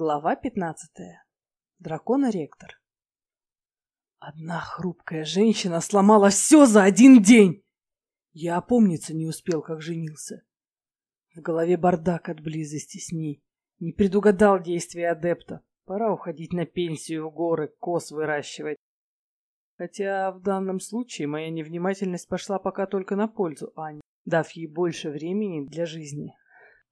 Глава пятнадцатая. Дракона-ректор. Одна хрупкая женщина сломала все за один день. Я опомниться не успел, как женился. В голове бардак от близости с ней. Не предугадал действия адепта. Пора уходить на пенсию в горы, кос выращивать. Хотя в данном случае моя невнимательность пошла пока только на пользу Ане, дав ей больше времени для жизни.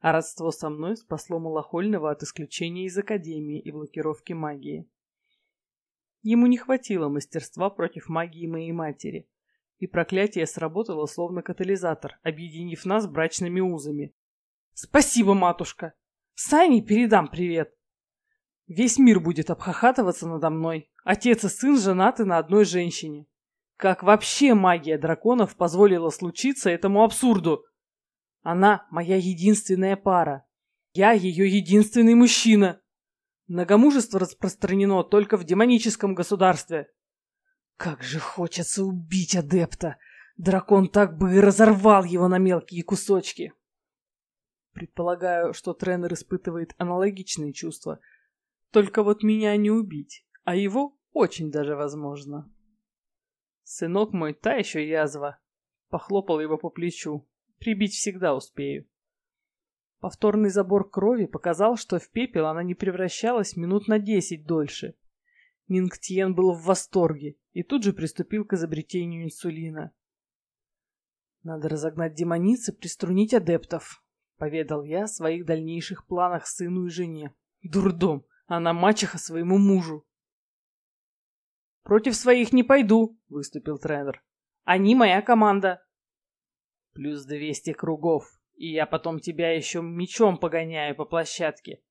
А родство со мной спасло Малахольного от исключения из Академии и блокировки магии. Ему не хватило мастерства против магии моей матери, и проклятие сработало словно катализатор, объединив нас брачными узами. «Спасибо, матушка! Сами передам привет!» Весь мир будет обхахатываться надо мной. Отец и сын женаты на одной женщине. Как вообще магия драконов позволила случиться этому абсурду? Она моя единственная пара. Я ее единственный мужчина. Многомужество распространено только в демоническом государстве. Как же хочется убить адепта! Дракон так бы и разорвал его на мелкие кусочки. Предполагаю, что тренер испытывает аналогичные чувства. Только вот меня не убить, а его очень даже возможно. Сынок мой та еще язва. Похлопал его по плечу. Прибить всегда успею. Повторный забор крови показал, что в пепел она не превращалась минут на десять дольше. Нингтьен был в восторге и тут же приступил к изобретению инсулина. «Надо разогнать демониц и приструнить адептов», — поведал я о своих дальнейших планах сыну и жене. «Дурдом! Она мачеха своему мужу!» «Против своих не пойду», — выступил тренер. «Они моя команда. Плюс двести кругов, и я потом тебя еще мечом погоняю по площадке.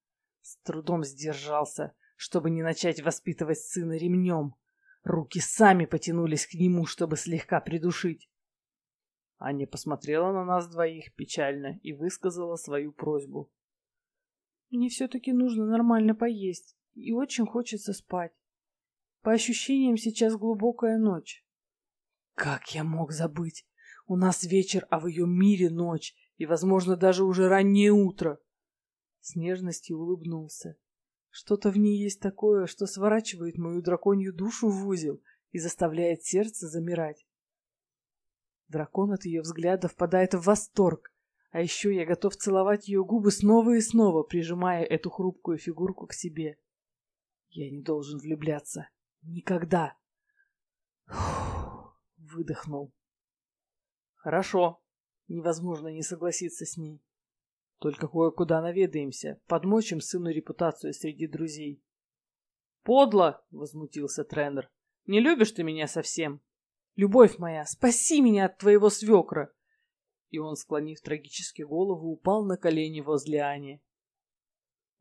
С трудом сдержался, чтобы не начать воспитывать сына ремнем. Руки сами потянулись к нему, чтобы слегка придушить. Аня посмотрела на нас двоих печально и высказала свою просьбу. «Мне все-таки нужно нормально поесть, и очень хочется спать. По ощущениям, сейчас глубокая ночь». «Как я мог забыть? У нас вечер, а в ее мире ночь, и, возможно, даже уже раннее утро. С нежностью улыбнулся. Что-то в ней есть такое, что сворачивает мою драконью душу в узел и заставляет сердце замирать. Дракон от ее взгляда впадает в восторг, а еще я готов целовать ее губы снова и снова, прижимая эту хрупкую фигурку к себе. Я не должен влюбляться. Никогда. Фух, выдохнул. Хорошо. Невозможно не согласиться с ней. Только кое-куда наведаемся, подмочим сыну репутацию среди друзей. Подло, возмутился тренер. Не любишь ты меня совсем? Любовь моя, спаси меня от твоего свекра. И он, склонив трагически голову, упал на колени возле Ани.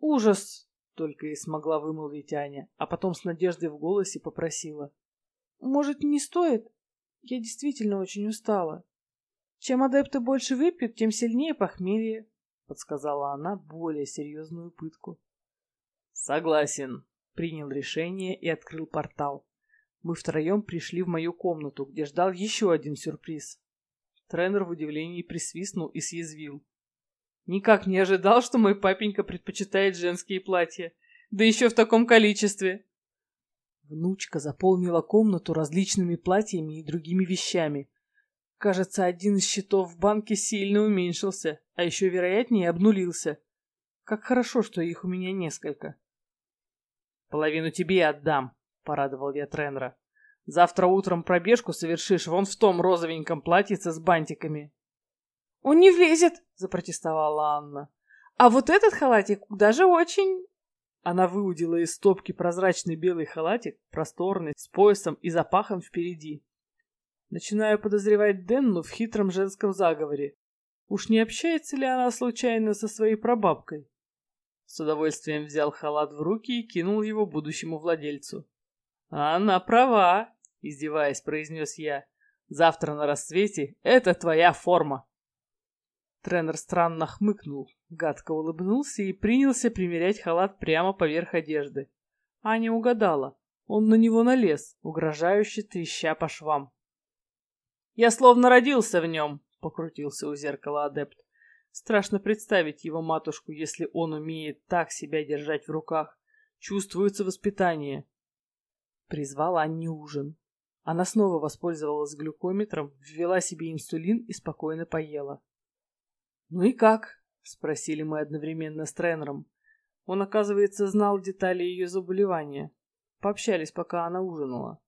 Ужас, только и смогла вымолвить Аня, а потом с надеждой в голосе попросила. Может, не стоит? Я действительно очень устала. Чем адепты больше выпьют, тем сильнее похмелье, — подсказала она более серьезную пытку. Согласен, — принял решение и открыл портал. Мы втроем пришли в мою комнату, где ждал еще один сюрприз. Тренер в удивлении присвистнул и съязвил. Никак не ожидал, что мой папенька предпочитает женские платья, да еще в таком количестве. Внучка заполнила комнату различными платьями и другими вещами, Кажется, один из счетов в банке сильно уменьшился, а еще вероятнее обнулился. Как хорошо, что их у меня несколько. Половину тебе отдам, порадовал я тренера. Завтра утром пробежку совершишь вон в том розовеньком платьице с бантиками. Он не влезет, запротестовала Анна. А вот этот халатик даже очень... Она выудила из стопки прозрачный белый халатик, просторный, с поясом и запахом впереди. Начинаю подозревать Денну в хитром женском заговоре. Уж не общается ли она случайно со своей прабабкой? С удовольствием взял халат в руки и кинул его будущему владельцу. «Она права», — издеваясь, произнес я. «Завтра на рассвете это твоя форма». Тренер странно хмыкнул, гадко улыбнулся и принялся примерять халат прямо поверх одежды. Аня угадала. Он на него налез, угрожающе треща по швам. Я словно родился в нем, — покрутился у зеркала адепт. Страшно представить его матушку, если он умеет так себя держать в руках. Чувствуется воспитание. Призвал Анне ужин. Она снова воспользовалась глюкометром, ввела себе инсулин и спокойно поела. «Ну и как?» — спросили мы одновременно с тренером. Он, оказывается, знал детали ее заболевания. Пообщались, пока она ужинала.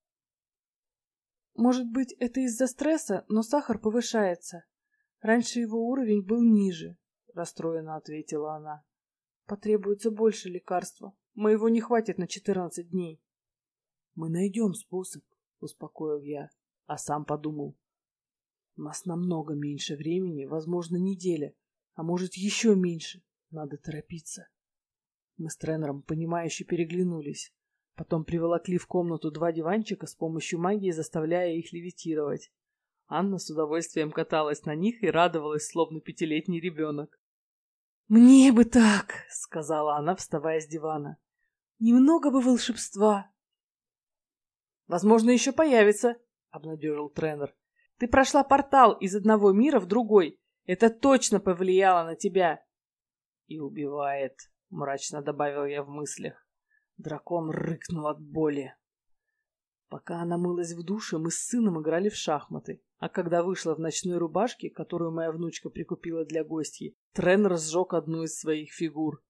«Может быть, это из-за стресса, но сахар повышается. Раньше его уровень был ниже», — расстроенно ответила она. «Потребуется больше лекарства. Моего не хватит на 14 дней». «Мы найдем способ», — успокоил я, а сам подумал. «У нас намного меньше времени, возможно, неделя, а может, еще меньше. Надо торопиться». Мы с тренером, понимающе переглянулись. Потом приволокли в комнату два диванчика с помощью магии, заставляя их левитировать. Анна с удовольствием каталась на них и радовалась, словно пятилетний ребенок. «Мне бы так!» — сказала она, вставая с дивана. «Немного бы волшебства!» «Возможно, еще появится!» — обнадежил тренер. «Ты прошла портал из одного мира в другой. Это точно повлияло на тебя!» «И убивает!» — мрачно добавил я в мыслях. Дракон рыкнул от боли. Пока она мылась в душе, мы с сыном играли в шахматы. А когда вышла в ночной рубашке, которую моя внучка прикупила для гостей, тренер сжег одну из своих фигур.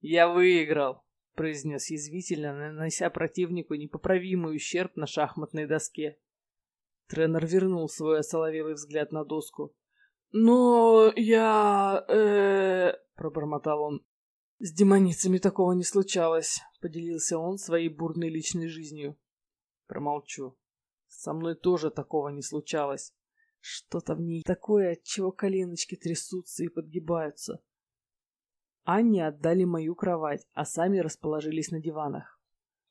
«Я выиграл!» — произнес язвительно, нанося противнику непоправимый ущерб на шахматной доске. Тренер вернул свой осоловелый взгляд на доску. «Но я... э...» — пробормотал он. «С демоницами такого не случалось», — поделился он своей бурной личной жизнью. Промолчу. Со мной тоже такого не случалось. Что-то в ней такое, от чего коленочки трясутся и подгибаются. Анне отдали мою кровать, а сами расположились на диванах.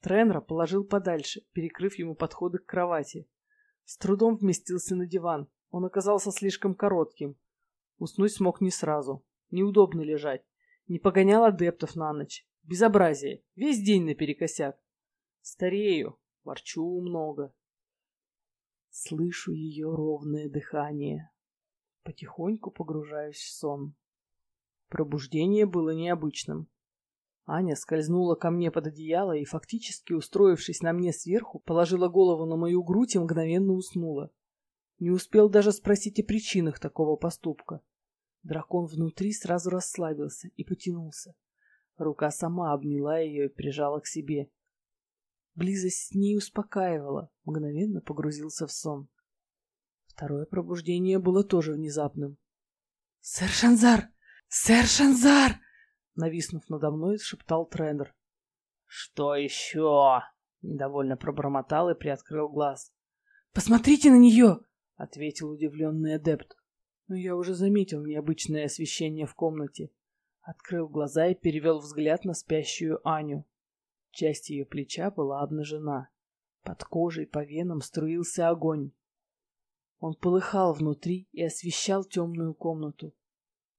Тренера положил подальше, перекрыв ему подходы к кровати. С трудом вместился на диван. Он оказался слишком коротким. Уснуть смог не сразу. Неудобно лежать. Не погонял адептов на ночь. Безобразие. Весь день наперекосяк. Старею. Ворчу много. Слышу ее ровное дыхание. Потихоньку погружаюсь в сон. Пробуждение было необычным. Аня скользнула ко мне под одеяло и, фактически устроившись на мне сверху, положила голову на мою грудь и мгновенно уснула. Не успел даже спросить о причинах такого поступка. Дракон внутри сразу расслабился и потянулся. Рука сама обняла ее и прижала к себе. Близость с ней успокаивала, мгновенно погрузился в сон. Второе пробуждение было тоже внезапным. «Сэр Шанзар! Сэр Шанзар!» Нависнув надо мной, шептал тренер. «Что еще?» — недовольно пробормотал и приоткрыл глаз. «Посмотрите на нее!» — ответил удивленный адепт но я уже заметил необычное освещение в комнате. Открыл глаза и перевел взгляд на спящую Аню. Часть ее плеча была обнажена. Под кожей по венам струился огонь. Он полыхал внутри и освещал темную комнату.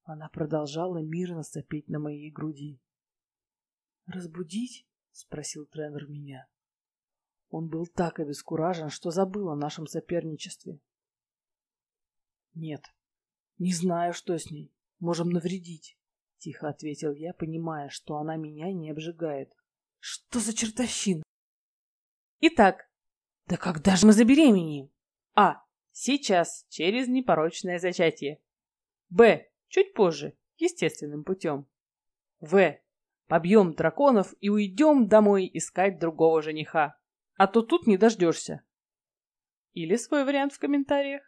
Она продолжала мирно сопеть на моей груди. «Разбудить?» — спросил тренер меня. Он был так обескуражен, что забыл о нашем соперничестве. «Нет, «Не знаю, что с ней. Можем навредить», — тихо ответил я, понимая, что она меня не обжигает. «Что за чертовщина?» «Итак, да когда же мы забеременеем?» «А. Сейчас, через непорочное зачатие. Б. Чуть позже, естественным путем. В. Побьем драконов и уйдем домой искать другого жениха. А то тут не дождешься. Или свой вариант в комментариях.